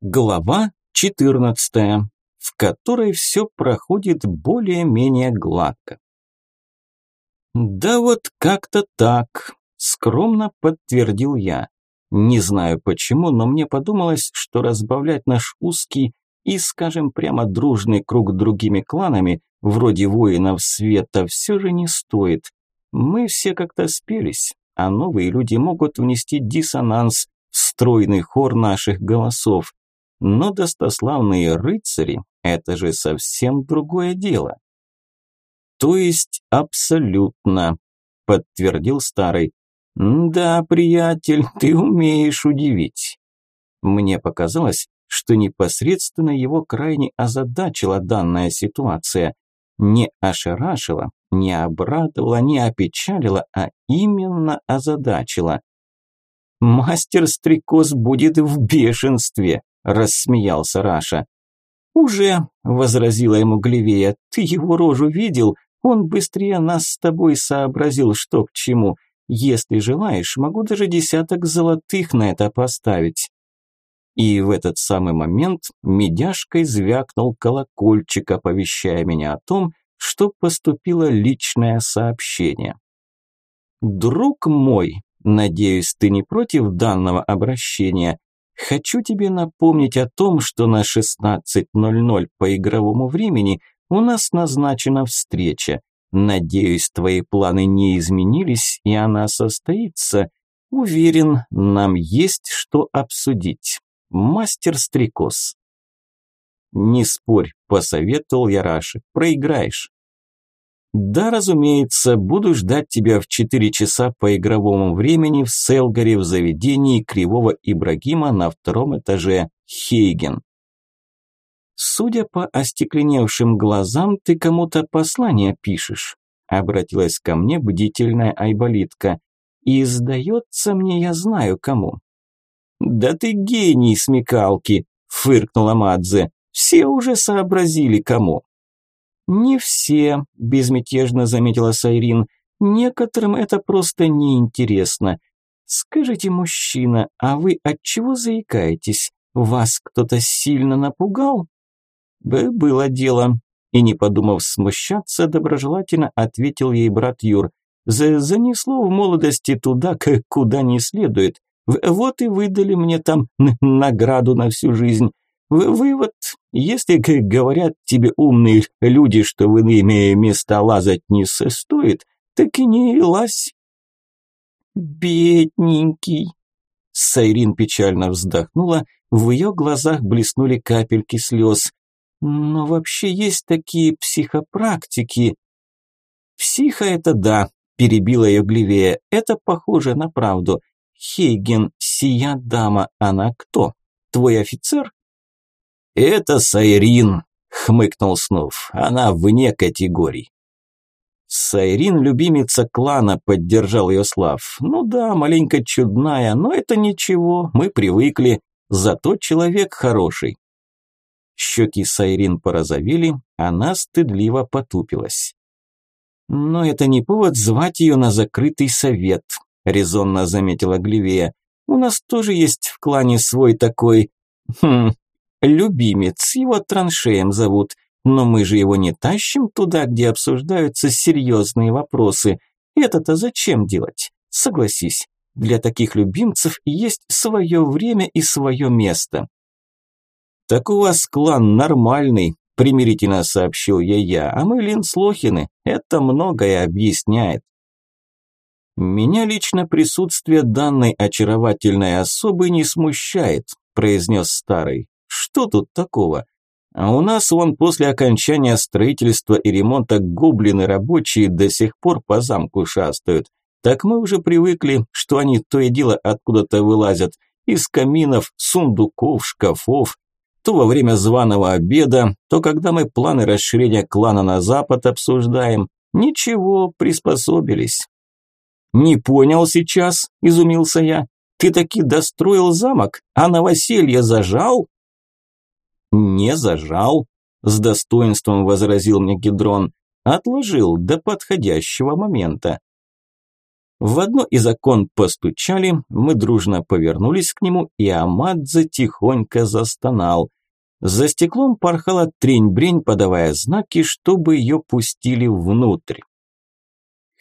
Глава 14, в которой все проходит более-менее гладко. Да вот как-то так, скромно подтвердил я. Не знаю почему, но мне подумалось, что разбавлять наш узкий и, скажем прямо, дружный круг другими кланами, вроде воинов света, все же не стоит. Мы все как-то спелись, а новые люди могут внести диссонанс в стройный хор наших голосов. Но достославные рыцари – это же совсем другое дело. То есть абсолютно, подтвердил старый. Да, приятель, ты умеешь удивить. Мне показалось, что непосредственно его крайне озадачила данная ситуация. Не ошарашила, не обрадовала, не опечалила, а именно озадачила. Мастер-стрекоз будет в бешенстве рассмеялся Раша. «Уже», – возразила ему Глевея, – «ты его рожу видел? Он быстрее нас с тобой сообразил, что к чему. Если желаешь, могу даже десяток золотых на это поставить». И в этот самый момент медяшкой звякнул колокольчик, оповещая меня о том, что поступило личное сообщение. «Друг мой, надеюсь, ты не против данного обращения? Хочу тебе напомнить о том, что на 16.00 по игровому времени у нас назначена встреча. Надеюсь, твои планы не изменились, и она состоится. Уверен, нам есть что обсудить. Мастер Стрекоз. Не спорь, посоветовал я Раше, проиграешь. Да, разумеется, буду ждать тебя в 4 часа по игровому времени в Селгаре в заведении Кривого Ибрагима на втором этаже Хейген. Судя по остекленевшим глазам, ты кому-то послание пишешь, обратилась ко мне бдительная айболитка. И сдается мне, я знаю кому. Да ты гений смекалки, фыркнула Мадзе. Все уже сообразили кому. «Не все», – безмятежно заметила Сайрин. «Некоторым это просто неинтересно. Скажите, мужчина, а вы от чего заикаетесь? Вас кто-то сильно напугал?» Б «Было дело», – и не подумав смущаться, доброжелательно ответил ей брат Юр. «Занесло в молодости туда, куда не следует. Вот и выдали мне там награду на всю жизнь. Вывод, если говорят тебе умные люди, что в иные места лазать не стоит, так и не лазь. Бедненький. Сайрин печально вздохнула, в ее глазах блеснули капельки слез. Но вообще есть такие психопрактики. Психа это да, перебила ее Гливея, это похоже на правду. Хейген, сия дама, она кто? Твой офицер? «Это Сайрин», – хмыкнул Снув. «Она вне категорий». «Сайрин – любимица клана», – поддержал ее Слав. «Ну да, маленько чудная, но это ничего, мы привыкли. Зато человек хороший». Щеки Сайрин порозовели, она стыдливо потупилась. «Но это не повод звать ее на закрытый совет», – резонно заметила Гливея. «У нас тоже есть в клане свой такой... Хм, Любимец, его траншеем зовут, но мы же его не тащим туда, где обсуждаются серьезные вопросы. Это-то зачем делать? Согласись, для таких любимцев есть свое время и свое место. Так у вас клан нормальный, примирительно сообщил я я, а мы Линслохины, это многое объясняет. Меня лично присутствие данной очаровательной особы не смущает, произнес старый. Что тут такого? А у нас вон после окончания строительства и ремонта гоблины рабочие до сих пор по замку шастают. Так мы уже привыкли, что они то и дело откуда-то вылазят. Из каминов, сундуков, шкафов. То во время званого обеда, то когда мы планы расширения клана на запад обсуждаем. Ничего, приспособились. «Не понял сейчас», – изумился я. «Ты таки достроил замок, а новоселье зажал?» «Не зажал», – с достоинством возразил мне Гидрон. «Отложил до подходящего момента». В одно из окон постучали, мы дружно повернулись к нему, и Амадзе тихонько застонал. За стеклом порхала трень-брень, подавая знаки, чтобы ее пустили внутрь.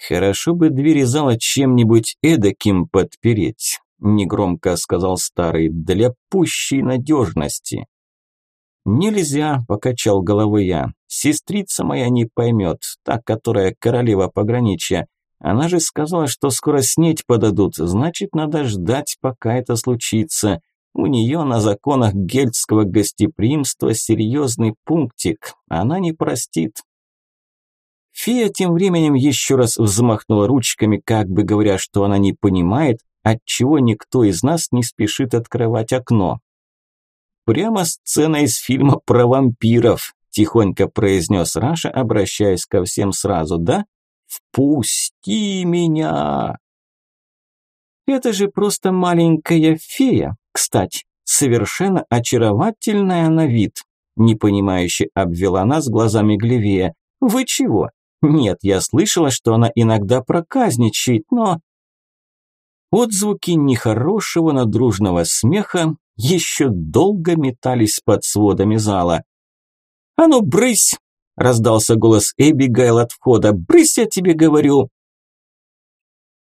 «Хорошо бы двери зала чем-нибудь эдаким подпереть», – негромко сказал старый, – «для пущей надежности». «Нельзя», – покачал головой я. «Сестрица моя не поймет, та, которая королева пограничья. Она же сказала, что скоро снеть подадут, значит, надо ждать, пока это случится. У нее на законах гельдского гостеприимства серьезный пунктик, она не простит. Фея тем временем еще раз взмахнула ручками, как бы говоря, что она не понимает, отчего никто из нас не спешит открывать окно. «Прямо сцена из фильма про вампиров», – тихонько произнес Раша, обращаясь ко всем сразу, да? «Впусти меня!» «Это же просто маленькая фея, кстати, совершенно очаровательная на вид», непонимающе обвела нас глазами Глевея. «Вы чего? Нет, я слышала, что она иногда проказничает, но...» Отзвуки нехорошего надружного смеха еще долго метались под сводами зала. «А ну, брысь!» – раздался голос Эбигайл от входа. «Брысь, я тебе говорю!»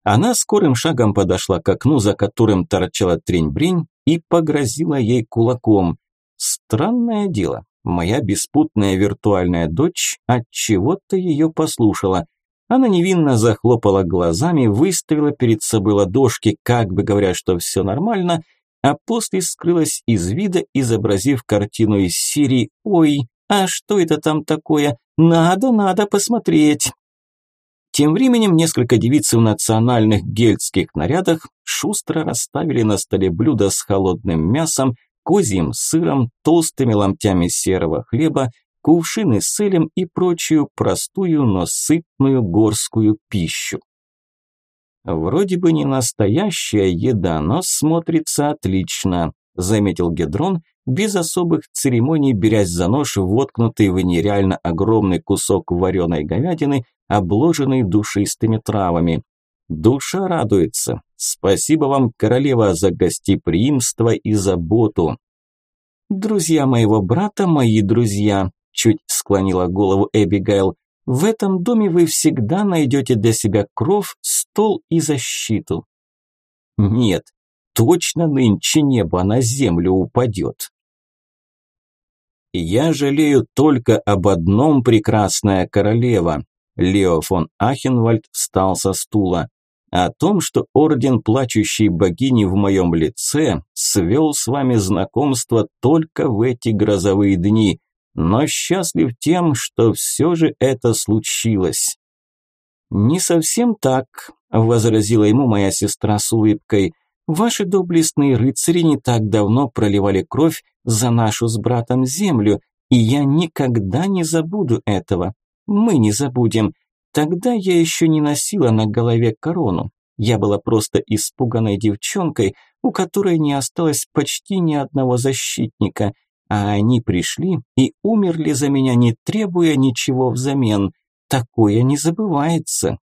Она скорым шагом подошла к окну, за которым торчала трень-брень, и погрозила ей кулаком. Странное дело, моя беспутная виртуальная дочь от чего-то ее послушала. Она невинно захлопала глазами, выставила перед собой ладошки, как бы говоря, что все нормально, а после скрылась из вида, изобразив картину из серии «Ой, а что это там такое? Надо, надо посмотреть». Тем временем несколько девиц в национальных гельдских нарядах шустро расставили на столе блюда с холодным мясом, козьим сыром, толстыми ломтями серого хлеба, кувшины с элем и прочую простую, но сытную горскую пищу. «Вроде бы не настоящая еда, но смотрится отлично», – заметил Гедрон, без особых церемоний берясь за нож, воткнутый в нереально огромный кусок вареной говядины, обложенный душистыми травами. Душа радуется. Спасибо вам, королева, за гостеприимство и заботу. Друзья моего брата, мои друзья, чуть склонила голову Эбигейл. В этом доме вы всегда найдете для себя кров, стол и защиту. Нет, точно нынче небо на землю упадет. Я жалею только об одном, прекрасная королева. Лео фон Ахенвальд встал со стула. О том, что орден плачущей богини в моем лице свел с вами знакомство только в эти грозовые дни, но счастлив тем, что все же это случилось. «Не совсем так», – возразила ему моя сестра с улыбкой. «Ваши доблестные рыцари не так давно проливали кровь за нашу с братом землю, и я никогда не забуду этого. Мы не забудем. Тогда я еще не носила на голове корону. Я была просто испуганной девчонкой, у которой не осталось почти ни одного защитника, а они пришли и умерли за меня, не требуя ничего взамен. Такое не забывается.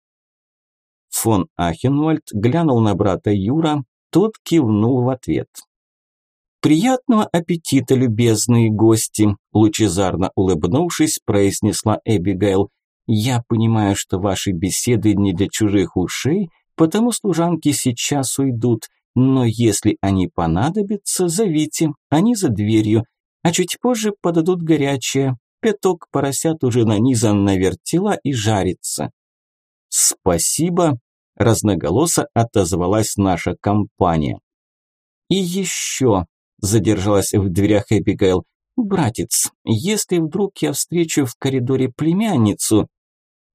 Фон Ахенвальд глянул на брата Юра, тот кивнул в ответ. «Приятного аппетита, любезные гости!» Лучезарно улыбнувшись, произнесла Эбигейл. «Я понимаю, что ваши беседы не для чужих ушей, потому служанки сейчас уйдут, но если они понадобятся, зовите, они за дверью, а чуть позже подадут горячее. Пяток поросят уже нанизан на вертела и жарится». «Спасибо!» – разноголосо отозвалась наша компания. «И еще!» задержалась в дверях Эбигейл. «Братец, если вдруг я встречу в коридоре племянницу...»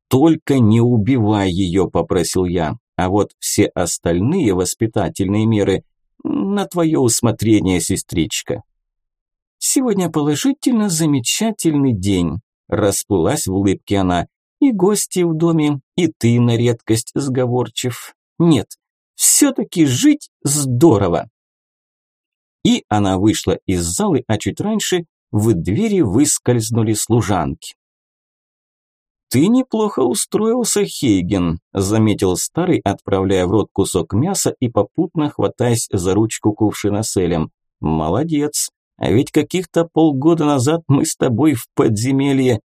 «Только не убивай ее», – попросил я. «А вот все остальные воспитательные меры на твое усмотрение, сестричка». «Сегодня положительно замечательный день», – расплылась в улыбке она. «И гости в доме, и ты на редкость сговорчив. Нет, все-таки жить здорово». И она вышла из залы, а чуть раньше в двери выскользнули служанки. «Ты неплохо устроился, Хейген», – заметил старый, отправляя в рот кусок мяса и попутно хватаясь за ручку кувшина с элем. «Молодец, а ведь каких-то полгода назад мы с тобой в подземелье...»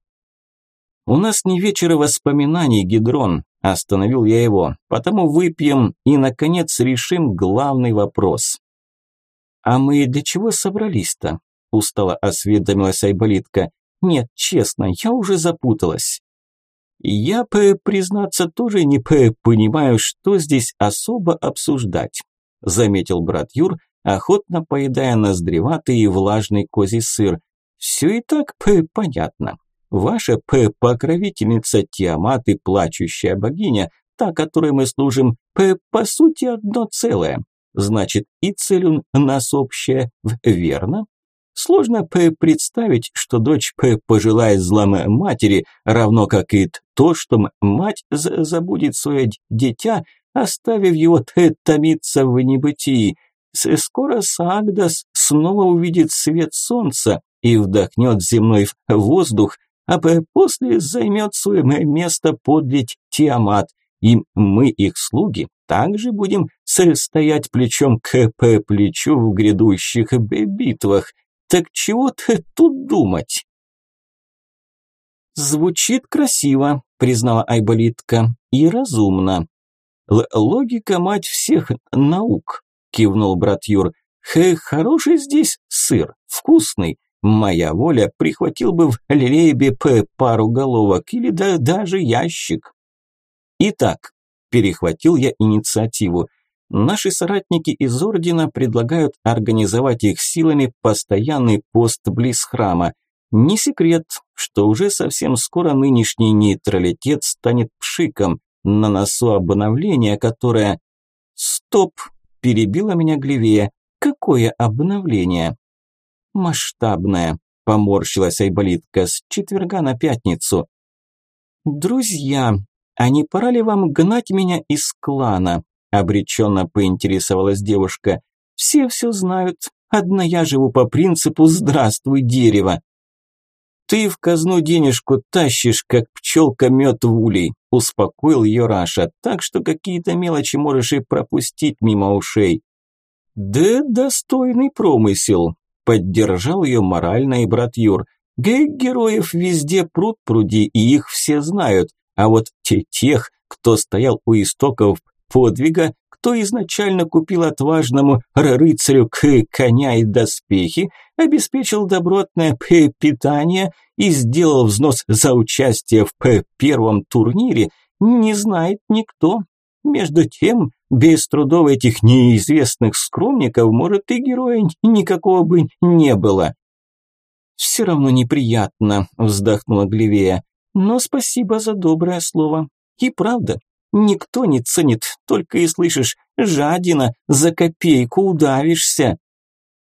«У нас не вечер воспоминаний, Гидрон», – остановил я его, «потому выпьем и, наконец, решим главный вопрос». «А мы для чего собрались-то?» – устало осведомилась Айболитка. «Нет, честно, я уже запуталась». Я, признаться, тоже не понимаю, что здесь особо обсуждать, заметил брат Юр, охотно поедая ноздреватый и влажный козий сыр. Все и так понятно. Ваша покровительница Тиамат и плачущая богиня, та, которой мы служим, по сути одно целое. Значит, и цель у нас общая, верно? Сложно представить, что дочь пожелает зла матери, равно как и то, что мать забудет свое дитя, оставив его томиться в небытии. Скоро Сагдас снова увидит свет солнца и вдохнет земной воздух, а после займет свое место подле Тиамат, и мы, их слуги, также будем стоять плечом к плечу в грядущих битвах. Так чего-то тут думать. Звучит красиво, признала Айболитка, и разумно. Л логика мать всех наук, кивнул брат Юр. Хэ, хороший здесь сыр, вкусный. Моя воля прихватил бы в лелейбе п пару головок или да даже ящик. Итак, перехватил я инициативу. Наши соратники из Ордена предлагают организовать их силами постоянный пост близ храма. Не секрет, что уже совсем скоро нынешний нейтралитет станет пшиком, на носу обновления, которое... Стоп! Перебила меня Глевея. Какое обновление? Масштабное, поморщилась Айболитка, с четверга на пятницу. Друзья, а не пора ли вам гнать меня из клана? обреченно поинтересовалась девушка. Все все знают. Одна я живу по принципу «здравствуй, дерево». «Ты в казну денежку тащишь, как пчелка мед в улей», – успокоил ее Раша, «так что какие-то мелочи можешь и пропустить мимо ушей». «Да достойный промысел», – поддержал ее морально и брат Юр. «Гэ героев везде пруд пруди, и их все знают, а вот те тех, кто стоял у истоков подвига, кто изначально купил отважному рыцарю к коня и доспехи, обеспечил добротное питание и сделал взнос за участие в первом турнире, не знает никто. Между тем, без трудов этих неизвестных скромников, может, и героя никакого бы не было. «Все равно неприятно», – вздохнула Глевея. «Но спасибо за доброе слово. И правда, Никто не ценит, только и слышишь, жадина, за копейку удавишься.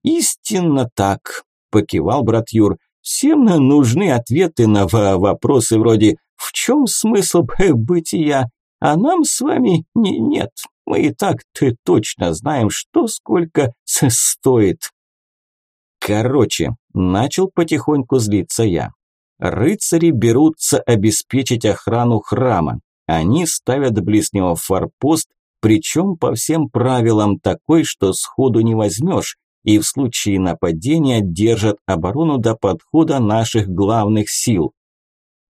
Истинно так, покивал брат Юр. Всем нужны ответы на вопросы вроде «В чем смысл бытия?» А нам с вами не нет. Мы и так-то точно знаем, что сколько стоит. Короче, начал потихоньку злиться я. Рыцари берутся обеспечить охрану храма. Они ставят близ него форпост, причем по всем правилам такой, что сходу не возьмешь, и в случае нападения держат оборону до подхода наших главных сил.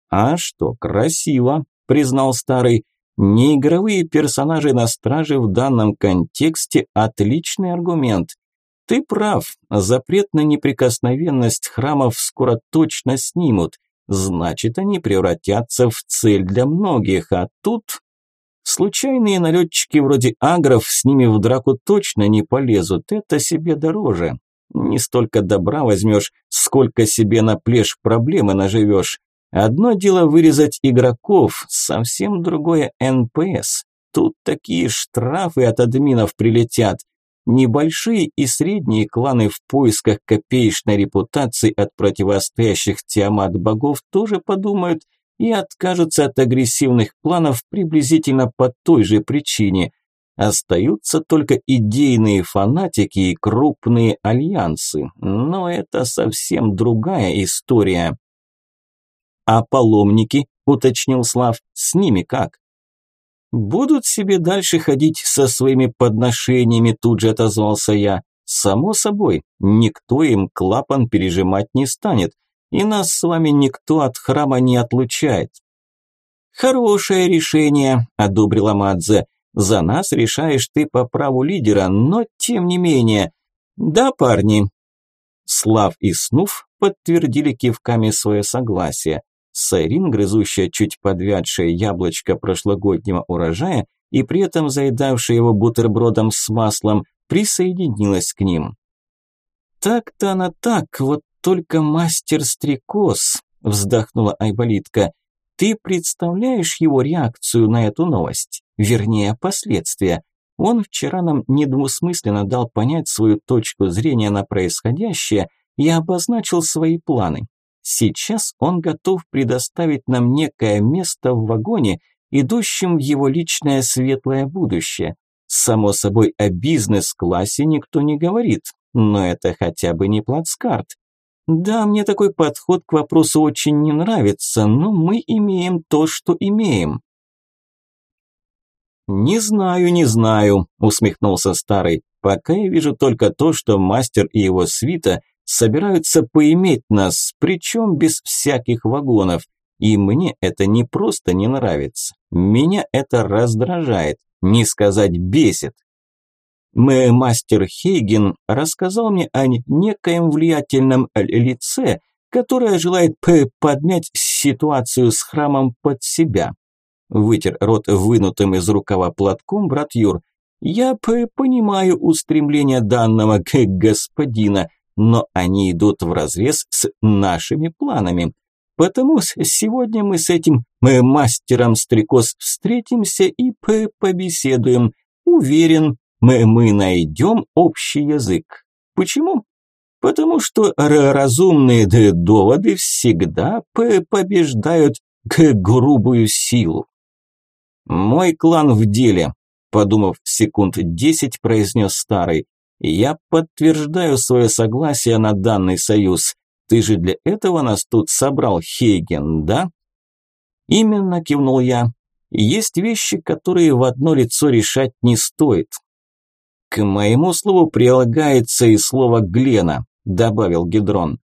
«А что, красиво», – признал старый. «Неигровые персонажи на страже в данном контексте – отличный аргумент. Ты прав, запрет на неприкосновенность храмов скоро точно снимут, значит они превратятся в цель для многих, а тут... Случайные налетчики вроде агров с ними в драку точно не полезут, это себе дороже. Не столько добра возьмешь, сколько себе на плешь проблемы наживешь. Одно дело вырезать игроков, совсем другое НПС. Тут такие штрафы от админов прилетят. Небольшие и средние кланы в поисках копеечной репутации от противостоящих Тиамат богов тоже подумают и откажутся от агрессивных планов приблизительно по той же причине. Остаются только идейные фанатики и крупные альянсы, но это совсем другая история. А паломники, – уточнил Слав. «С ними как?» «Будут себе дальше ходить со своими подношениями», – тут же отозвался я. «Само собой, никто им клапан пережимать не станет, и нас с вами никто от храма не отлучает». «Хорошее решение», – одобрила Мадзе. «За нас решаешь ты по праву лидера, но тем не менее...» «Да, парни». Слав и Снув подтвердили кивками свое согласие. Сайрин, грызущая чуть подвядшее яблочко прошлогоднего урожая и при этом заедавшая его бутербродом с маслом, присоединилась к ним. «Так-то она так, вот только мастер-стрекоз», – вздохнула Айболитка. «Ты представляешь его реакцию на эту новость? Вернее, последствия. Он вчера нам недвусмысленно дал понять свою точку зрения на происходящее и обозначил свои планы. Сейчас он готов предоставить нам некое место в вагоне, идущем в его личное светлое будущее. Само собой, о бизнес-классе никто не говорит, но это хотя бы не плацкарт. Да, мне такой подход к вопросу очень не нравится, но мы имеем то, что имеем. «Не знаю, не знаю», – усмехнулся старый. «Пока я вижу только то, что мастер и его свита собираются поиметь нас, причем без всяких вагонов. И мне это не просто не нравится. Меня это раздражает, не сказать бесит. Мой мастер Хейген рассказал мне о некоем влиятельном лице, которое желает поднять ситуацию с храмом под себя. Вытер рот вынутым из рукава платком брат Юр. Я понимаю устремления данного господина, но они идут вразрез с нашими планами. Потому сегодня мы с этим мы мастером стрекоз встретимся и побеседуем. Уверен, мы, мы найдем общий язык. Почему? Потому что разумные доводы всегда побеждают грубую силу. Мой клан в деле, подумав секунд десять, произнес старый. Я подтверждаю свое согласие на данный союз. Ты же для этого нас тут собрал, Хейген, да? Именно, кивнул я. Есть вещи, которые в одно лицо решать не стоит. К моему слову прилагается и слово Глена, добавил Гидрон.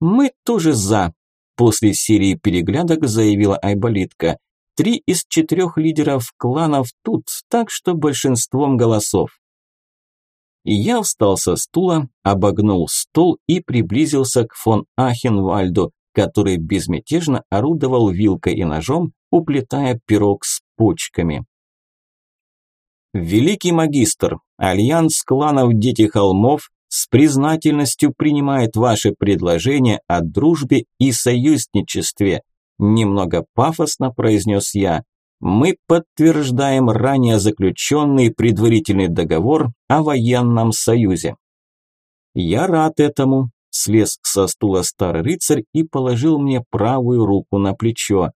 Мы тоже за, после серии переглядок заявила Айболитка. Три из четырех лидеров кланов тут, так что большинством голосов. Я встал со стула, обогнул стол и приблизился к фон Ахенвальду, который безмятежно орудовал вилкой и ножом, уплетая пирог с почками. Великий магистр, альянс кланов Дети Холмов с признательностью принимает ваше предложение о дружбе и союзничестве, немного пафосно произнес я мы подтверждаем ранее заключенный предварительный договор о военном союзе. Я рад этому, слез со стула старый рыцарь и положил мне правую руку на плечо.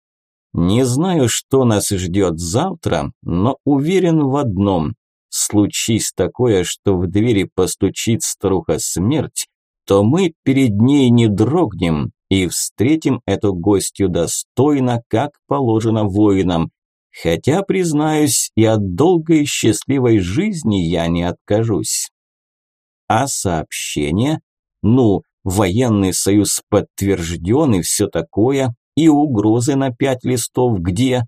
Не знаю, что нас ждет завтра, но уверен в одном. Случись такое, что в двери постучит старуха смерть, то мы перед ней не дрогнем и встретим эту гостью достойно, как положено воинам, Хотя, признаюсь, и от долгой счастливой жизни я не откажусь. А сообщение? Ну, военный союз подтвержден и все такое, и угрозы на пять листов где?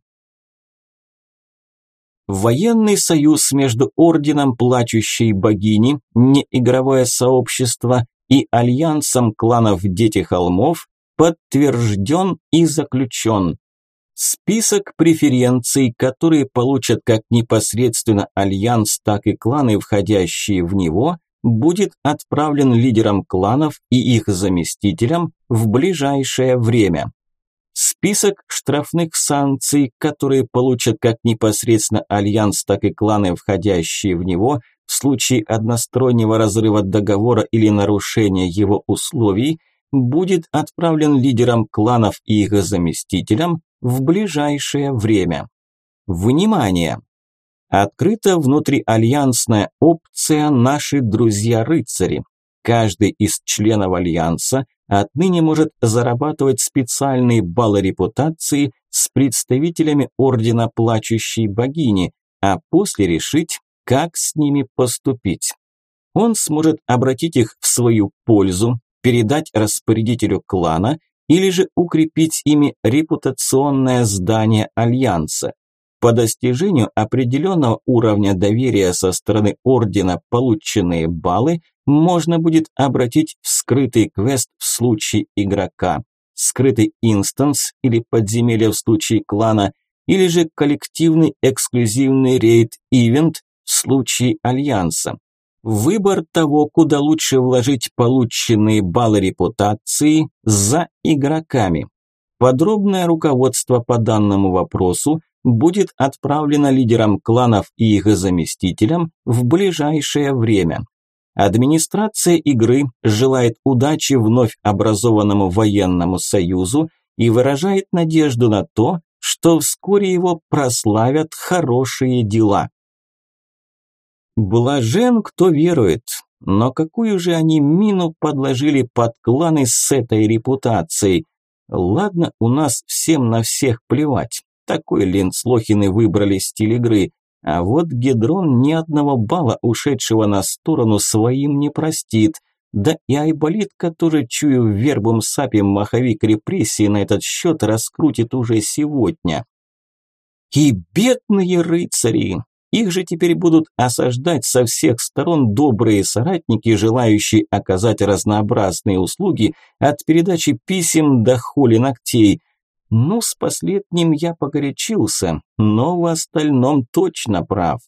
Военный союз между Орденом Плачущей Богини, неигровое сообщество и Альянсом кланов Дети Холмов подтвержден и заключен. Список преференций, которые получат как непосредственно Альянс, так и кланы, входящие в него, будет отправлен лидерам кланов и их заместителям в ближайшее время. Список штрафных санкций, которые получат как непосредственно Альянс, так и кланы, входящие в него, в случае одностороннего разрыва договора или нарушения его условий, будет отправлен лидерам кланов и их заместителям в ближайшее время. Внимание! Открыта внутриальянсная опция «Наши друзья-рыцари». Каждый из членов Альянса отныне может зарабатывать специальные баллы репутации с представителями Ордена Плачущей Богини, а после решить, как с ними поступить. Он сможет обратить их в свою пользу, передать распорядителю клана или же укрепить ими репутационное здание Альянса. По достижению определенного уровня доверия со стороны Ордена полученные баллы можно будет обратить в скрытый квест в случае игрока, скрытый инстанс или подземелье в случае клана, или же коллективный эксклюзивный рейд-ивент в случае Альянса. Выбор того, куда лучше вложить полученные баллы репутации за игроками. Подробное руководство по данному вопросу будет отправлено лидерам кланов и их заместителям в ближайшее время. Администрация игры желает удачи вновь образованному военному союзу и выражает надежду на то, что вскоре его прославят хорошие дела. Блажен, кто верует, но какую же они мину подложили под кланы с этой репутацией? Ладно, у нас всем на всех плевать. Такой Ленцлохины выбрали стиль игры. А вот Гедрон ни одного балла, ушедшего на сторону, своим не простит. Да и Айболит, который, чую вербум сапим маховик репрессии, на этот счет раскрутит уже сегодня. И бедные рыцари! Их же теперь будут осаждать со всех сторон добрые соратники, желающие оказать разнообразные услуги от передачи писем до хули ногтей. Ну, с последним я погорячился, но в остальном точно прав.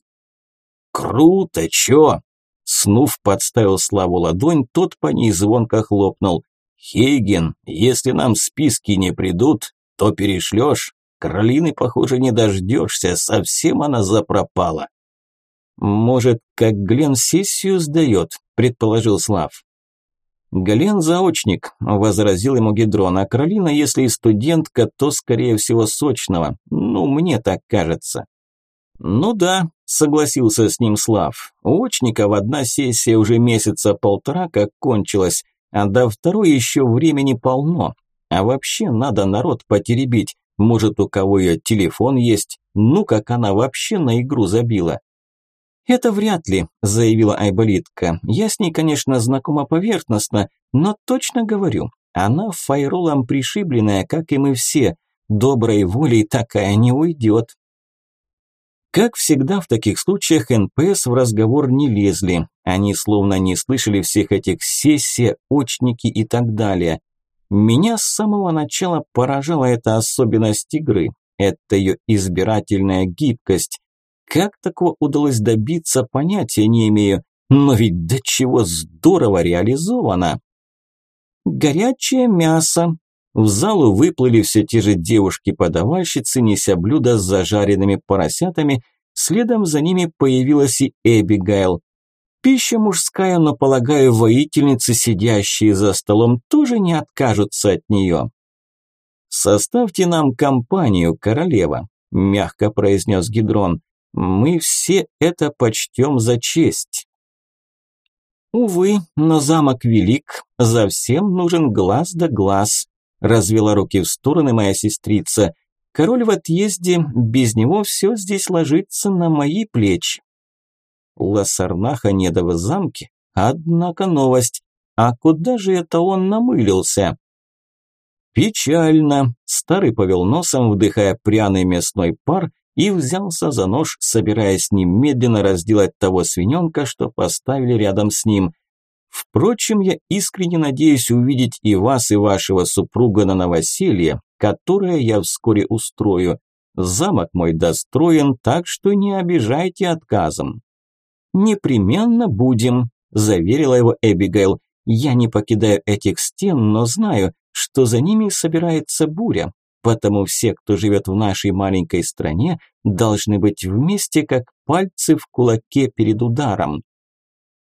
«Круто, чё?» Снув подставил Славу ладонь, тот по ней звонко хлопнул. «Хейген, если нам списки не придут, то перешлёшь. Каролины, похоже, не дождёшься, совсем она запропала». «Может, как Глен сессию сдаёт?» – предположил Слав. «Гален заочник», – возразил ему Гидрон, «а Каролина, если и студентка, то, скорее всего, сочного. Ну, мне так кажется». «Ну да», – согласился с ним Слав. «У очников одна сессия уже месяца полтора как кончилась, а до второй еще времени полно. А вообще надо народ потеребить. Может, у кого ее телефон есть? Ну, как она вообще на игру забила?» «Это вряд ли», – заявила Айболитка. «Я с ней, конечно, знакома поверхностно, но точно говорю, она файролом пришибленная, как и мы все. Доброй волей такая не уйдет». Как всегда в таких случаях НПС в разговор не лезли. Они словно не слышали всех этих сессий, очники и так далее. Меня с самого начала поражала эта особенность игры. Это ее избирательная гибкость. Как такого удалось добиться, понятия не имею, но ведь до чего здорово реализовано. Горячее мясо. В залу выплыли все те же девушки-подавальщицы, неся блюда с зажаренными поросятами, следом за ними появилась и Эбигейл. Пища мужская, но, полагаю, воительницы, сидящие за столом, тоже не откажутся от нее. «Составьте нам компанию, королева», – мягко произнес Гидрон. Мы все это почтем за честь. Увы, но замок велик, за всем нужен глаз да глаз. Развела руки в стороны моя сестрица. Король в отъезде, без него все здесь ложится на мои плечи. Лассарнаха неда в замке? Однако новость. А куда же это он намылился? Печально. Старый повел носом, вдыхая пряный мясной пар и взялся за нож, собираясь немедленно разделать того свиненка, что поставили рядом с ним. Впрочем, я искренне надеюсь увидеть и вас, и вашего супруга на новоселье, которое я вскоре устрою. Замок мой достроен, так что не обижайте отказом. Непременно будем, заверила его Эбигейл. Я не покидаю этих стен, но знаю, что за ними собирается буря. Потому все, кто живет в нашей маленькой стране, должны быть вместе, как пальцы в кулаке перед ударом.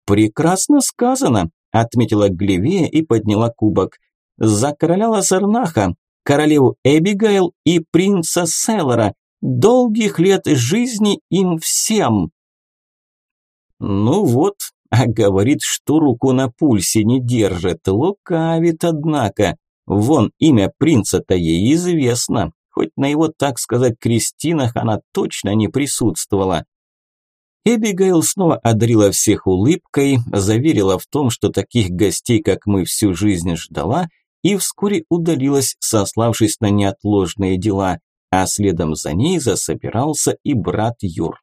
«Прекрасно сказано», – отметила Глевея и подняла кубок. «За короля Лазарнаха, королеву Эбигейл и принца Селлора. Долгих лет жизни им всем!» «Ну вот, а говорит, что руку на пульсе не держит. Лукавит, однако. Вон имя принца-то ей известно. Хоть на его, так сказать, крестинах она точно не присутствовала. Эбигейл снова одарила всех улыбкой, заверила в том, что таких гостей, как мы, всю жизнь ждала, и вскоре удалилась, сославшись на неотложные дела, а следом за ней засобирался и брат Юр.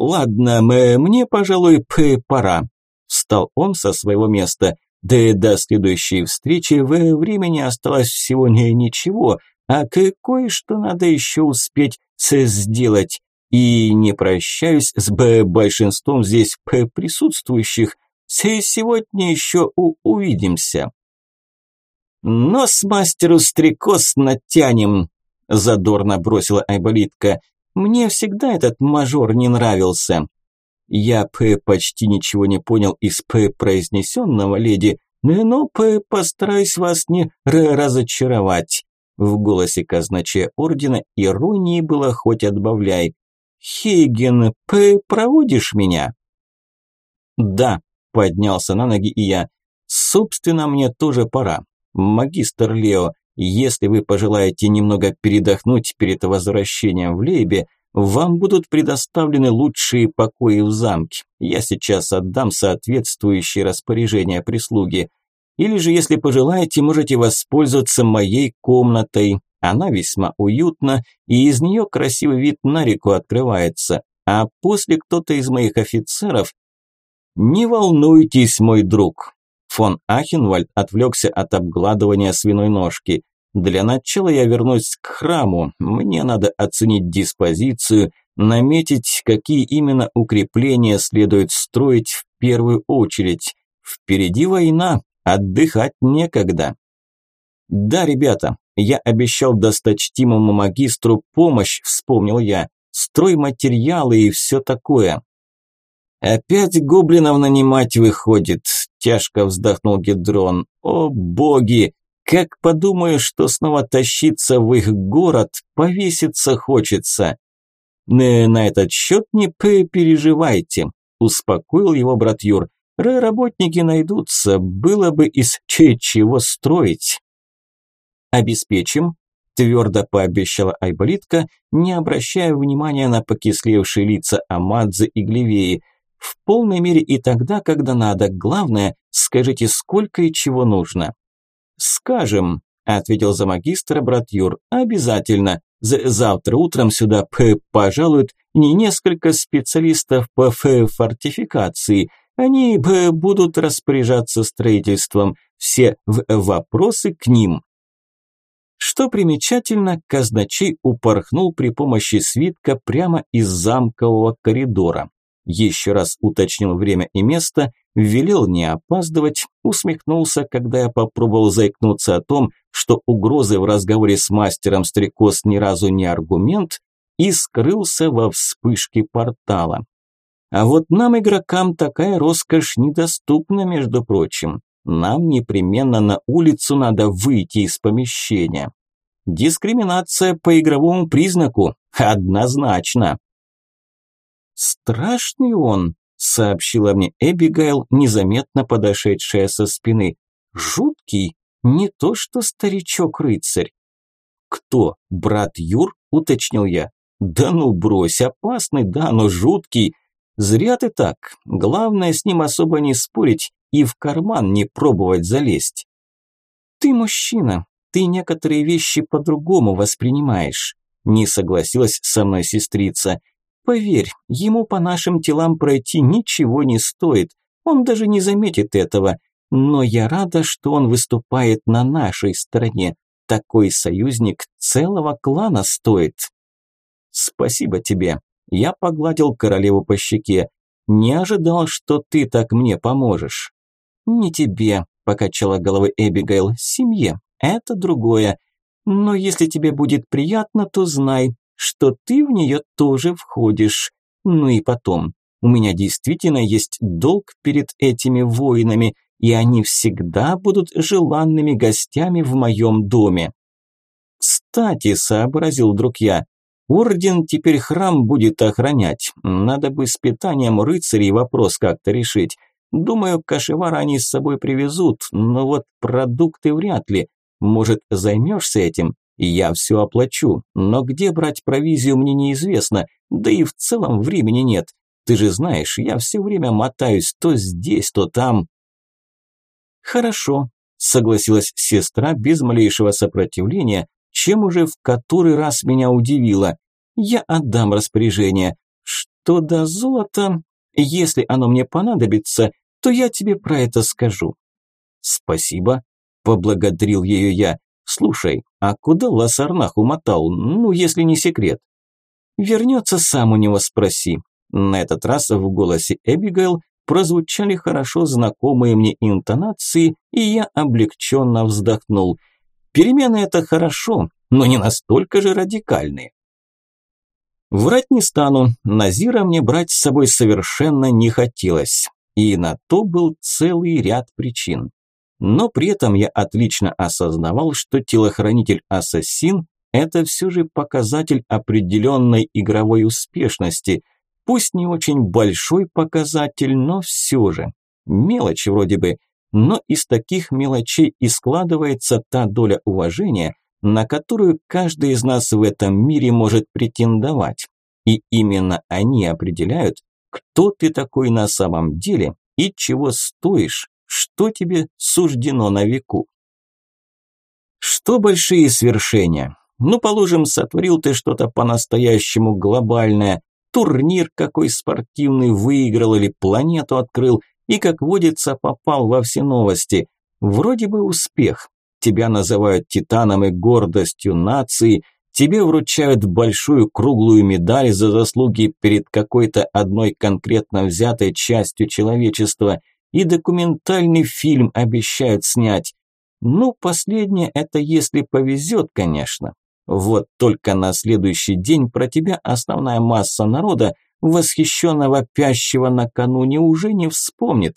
«Ладно, мне, пожалуй, пора», – встал он со своего места. «Да до следующей встречи в времени осталось всего не ничего, а кое-что надо еще успеть сделать. И не прощаюсь с большинством здесь присутствующих. Сегодня еще увидимся». «Нос мастеру стрекоз натянем», – задорно бросила Айболитка. «Мне всегда этот мажор не нравился». Я почти ничего не понял из произнесенного леди, но постараюсь вас не разочаровать. В голосе казначея ордена иронии было хоть отбавляй. «Хейген, П проводишь меня?» «Да», – поднялся на ноги и я. «Собственно, мне тоже пора. «Магистр Лео, если вы пожелаете немного передохнуть перед возвращением в Лейбе, вам будут предоставлены лучшие покои в замке. Я сейчас отдам соответствующие распоряжения прислуги. Или же, если пожелаете, можете воспользоваться моей комнатой. Она весьма уютна, и из нее красивый вид на реку открывается. А после кто-то из моих офицеров... Не волнуйтесь, мой друг, Фон Ахенвальд отвлекся от обгладывания свиной ножки. Для начала я вернусь к храму. Мне надо оценить диспозицию, наметить, какие именно укрепления следует строить в первую очередь. Впереди война, отдыхать некогда. Да, ребята, я обещал досточтимому магистру помощь, вспомнил я. Стройматериалы и все такое. Опять гоблинов нанимать выходит, тяжко вздохнул Гедрон. О боги! Как подумаю, что снова тащиться в их город, повеситься хочется. Не, на этот счет не переживайте, успокоил его брат Юр. Работники найдутся, было бы из чего строить. Обеспечим, твердо пообещала Айболитка, не обращая внимания на покислевшие лица Амадзе и Гливеи. В полной мере и тогда, когда надо. Главное, скажите, сколько и чего нужно. Скажем, ответил за магистра брат Юр. Обязательно. З завтра утром сюда п пожалуют не несколько специалистов по фортификации. Они б будут распоряжаться строительством. Все в вопросы к ним. Что примечательно, казначей упорхнул при помощи свитка прямо из замкового коридора еще раз уточнил время и место, велел не опаздывать, усмехнулся, когда я попробовал заикнуться о том, что угрозы в разговоре с мастером стрекоз ни разу не аргумент, и скрылся во вспышке портала. А вот нам, игрокам, такая роскошь недоступна, между прочим. Нам непременно на улицу надо выйти из помещения. Дискриминация по игровому признаку, однозначно. «Страшный он», – сообщила мне Эбигейл, незаметно подошедшая со спины. «Жуткий, не то что старичок-рыцарь». «Кто? Брат Юр?» – уточнил я. «Да ну брось, опасный, да, но жуткий. Зря ты так. Главное с ним особо не спорить и в карман не пробовать залезть». «Ты мужчина, ты некоторые вещи по-другому воспринимаешь», – не согласилась со мной сестрица. Поверь, ему по нашим телам пройти ничего не стоит, он даже не заметит этого. Но я рада, что он выступает на нашей стороне. Такой союзник целого клана стоит. Спасибо тебе. Я погладил королеву по щеке. Не ожидал, что ты так мне поможешь. Не тебе, покачала головой Эбигейл, семье. Это другое. Но если тебе будет приятно, то знай, что ты в нее тоже входишь. Ну и потом, у меня действительно есть долг перед этими воинами, и они всегда будут желанными гостями в моем доме. Кстати, сообразил вдруг я, Орден теперь храм будет охранять. Надо бы с питанием рыцарей вопрос как-то решить. Думаю, кашевара они с собой привезут, но вот продукты вряд ли. Может, займешься этим? Я все оплачу, но где брать провизию мне неизвестно, да и в целом времени нет. Ты же знаешь, я все время мотаюсь то здесь, то там. Хорошо, согласилась сестра без малейшего сопротивления, чем уже в который раз меня удивило. Я отдам распоряжение. Что до золота, если оно мне понадобится, то я тебе про это скажу. Спасибо, поблагодарил ее я. Слушай, а куда Лассарнах умотал, ну, если не секрет? Вернется сам у него спроси. На этот раз в голосе Эбигейл прозвучали хорошо знакомые мне интонации, и я облегченно вздохнул. Перемены это хорошо, но не настолько же радикальные. Врать не стану, Назира мне брать с собой совершенно не хотелось. И на то был целый ряд причин. Но при этом я отлично осознавал, что телохранитель-ассасин – это все же показатель определенной игровой успешности. Пусть не очень большой показатель, но все же. Мелочь вроде бы, но из таких мелочей и складывается та доля уважения, на которую каждый из нас в этом мире может претендовать. И именно они определяют, кто ты такой на самом деле и чего стоишь, что тебе суждено на веку. Что большие свершения? Ну, положим, сотворил ты что-то по-настоящему глобальное, турнир какой спортивный выиграл или планету открыл, и, как водится, попал во все новости. Вроде бы успех. Тебя называют титаном и гордостью нации, тебе вручают большую круглую медаль за заслуги перед какой-то одной конкретно взятой частью человечества, и документальный фильм обещают снять. Ну, последнее это если повезет, конечно. Вот только на следующий день про тебя основная масса народа, восхищенно вопящего накануне, уже не вспомнит.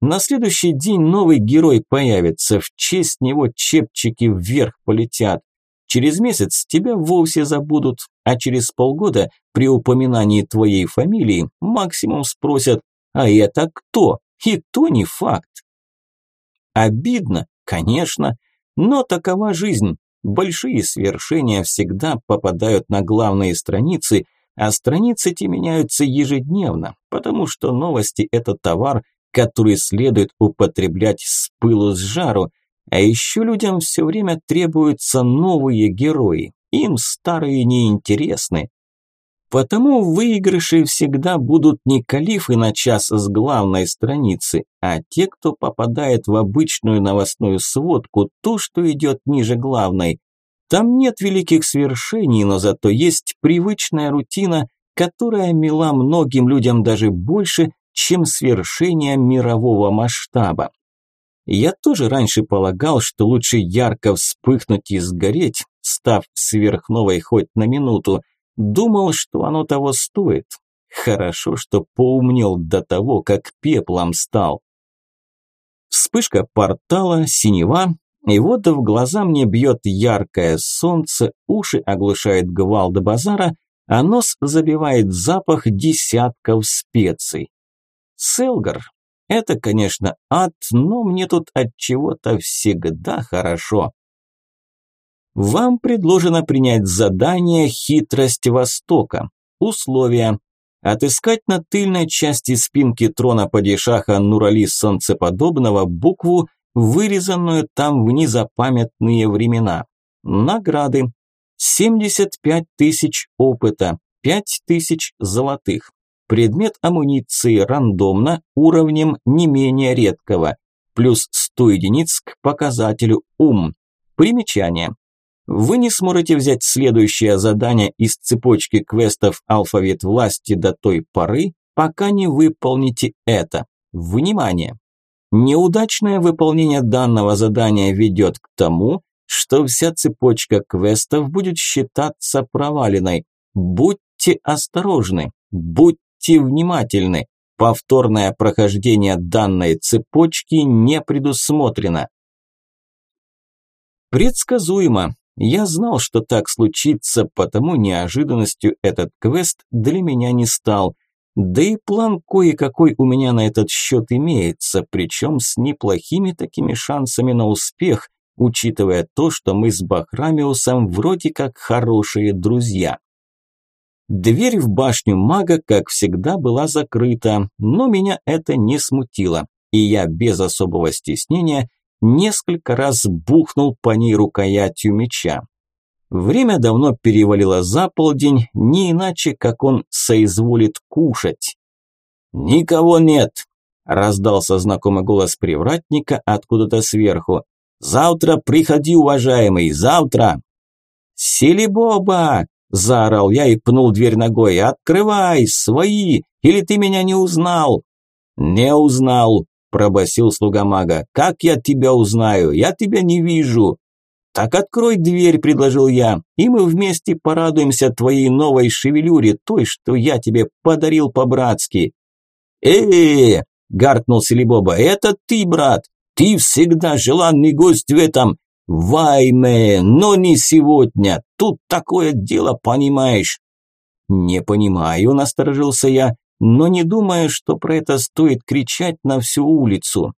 На следующий день новый герой появится, в честь него чепчики вверх полетят. Через месяц тебя вовсе забудут, а через полгода при упоминании твоей фамилии максимум спросят «А это кто?» И то не факт. Обидно, конечно, но такова жизнь. Большие свершения всегда попадают на главные страницы, а страницы те меняются ежедневно, потому что новости – это товар, который следует употреблять с пылу с жару, а еще людям все время требуются новые герои, им старые не интересны. Потому выигрыши всегда будут не калифы на час с главной страницы, а те, кто попадает в обычную новостную сводку, ту, что идет ниже главной. Там нет великих свершений, но зато есть привычная рутина, которая мила многим людям даже больше, чем свершения мирового масштаба. Я тоже раньше полагал, что лучше ярко вспыхнуть и сгореть, став сверхновой хоть на минуту, Думал, что оно того стоит. Хорошо, что поумнел до того, как пеплом стал. Вспышка портала, синева, и вот в глаза мне бьет яркое солнце, уши оглушает гвалда базара, а нос забивает запах десятков специй. Селгар, это, конечно, ад, но мне тут от чего-то всегда хорошо. Вам предложено принять задание «Хитрость Востока». Условия. Отыскать на тыльной части спинки трона падишаха Нурали Солнцеподобного букву, вырезанную там в незапамятные времена. Награды. 75 тысяч опыта, 5 тысяч золотых. Предмет амуниции рандомно, уровнем не менее редкого. Плюс 100 единиц к показателю ум. Примечание. Вы не сможете взять следующее задание из цепочки квестов «Алфавит власти» до той поры, пока не выполните это. Внимание! Неудачное выполнение данного задания ведет к тому, что вся цепочка квестов будет считаться проваленной. Будьте осторожны, будьте внимательны. Повторное прохождение данной цепочки не предусмотрено. Предсказуемо, Я знал, что так случится, потому неожиданностью этот квест для меня не стал. Да и план кое-какой у меня на этот счет имеется, причем с неплохими такими шансами на успех, учитывая то, что мы с Бахрамиусом вроде как хорошие друзья. Дверь в башню мага, как всегда, была закрыта, но меня это не смутило, и я без особого стеснения несколько раз бухнул по ней рукоятью меча. Время давно перевалило за полдень, не иначе, как он соизволит кушать. «Никого нет!» – раздался знакомый голос привратника откуда-то сверху. «Завтра приходи, уважаемый, завтра!» «Селибоба!» – заорал я и пнул дверь ногой. «Открывай, свои! Или ты меня не узнал?» «Не узнал!» – пробасил слуга мага. «Как я тебя узнаю? Я тебя не вижу!» «Так открой дверь», – предложил я, – «и мы вместе порадуемся твоей новой шевелюре, той, что я тебе подарил по-братски». «Э-э-э!» – гаркнул Селибоба. «Это ты, брат! Ты всегда желанный гость в этом Вайме, но не сегодня. Тут такое дело, понимаешь?» «Не понимаю», – насторожился я, но не думая, что про это стоит кричать на всю улицу.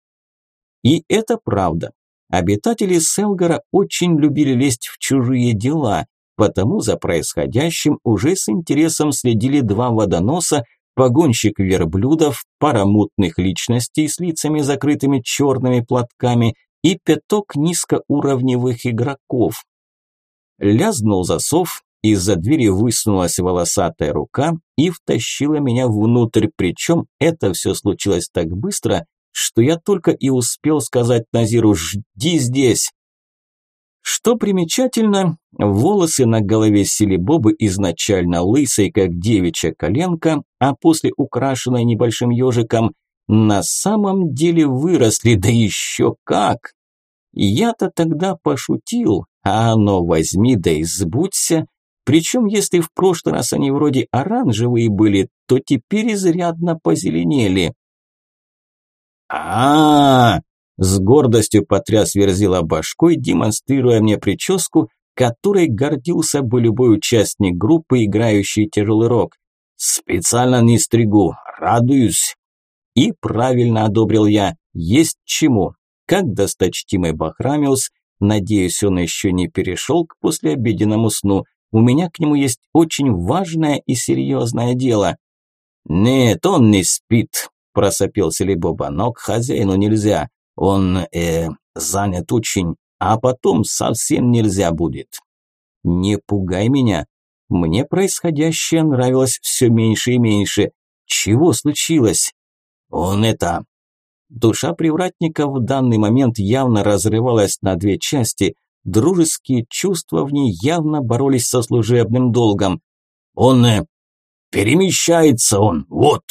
И это правда. Обитатели Селгора очень любили лезть в чужие дела, потому за происходящим уже с интересом следили два водоноса, погонщик верблюдов, пара мутных личностей с лицами закрытыми черными платками и пяток низкоуровневых игроков. Лязнул засов, из-за двери высунулась волосатая рука и втащила меня внутрь, причем это все случилось так быстро, что я только и успел сказать Назиру «Жди здесь». Что примечательно, волосы на голове Селебобы изначально лысой, как девичья коленка, а после украшенной небольшим ежиком, на самом деле выросли, да еще как! Я-то тогда пошутил, а оно возьми да и причем если в прошлый раз они вроде оранжевые были, то теперь изрядно позеленели а, С гордостью потряс Верзила башкой, демонстрируя мне прическу, которой гордился бы любой участник группы, играющий тяжелый рок. «Специально не стригу, радуюсь!» И правильно одобрил я, есть чему. Как досточтимый Бахрамиус, надеюсь, он еще не перешел к послеобеденному сну, у меня к нему есть очень важное и серьезное дело. «Нет, он не спит», просопел Селибоба, но к хозяину нельзя. Он, э, занят очень, а потом совсем нельзя будет. Не пугай меня. Мне происходящее нравилось все меньше и меньше. Чего случилось? Он это... Душа привратника в данный момент явно разрывалась на две части. Дружеские чувства в ней явно боролись со служебным долгом. Он... Э, перемещается он, вот.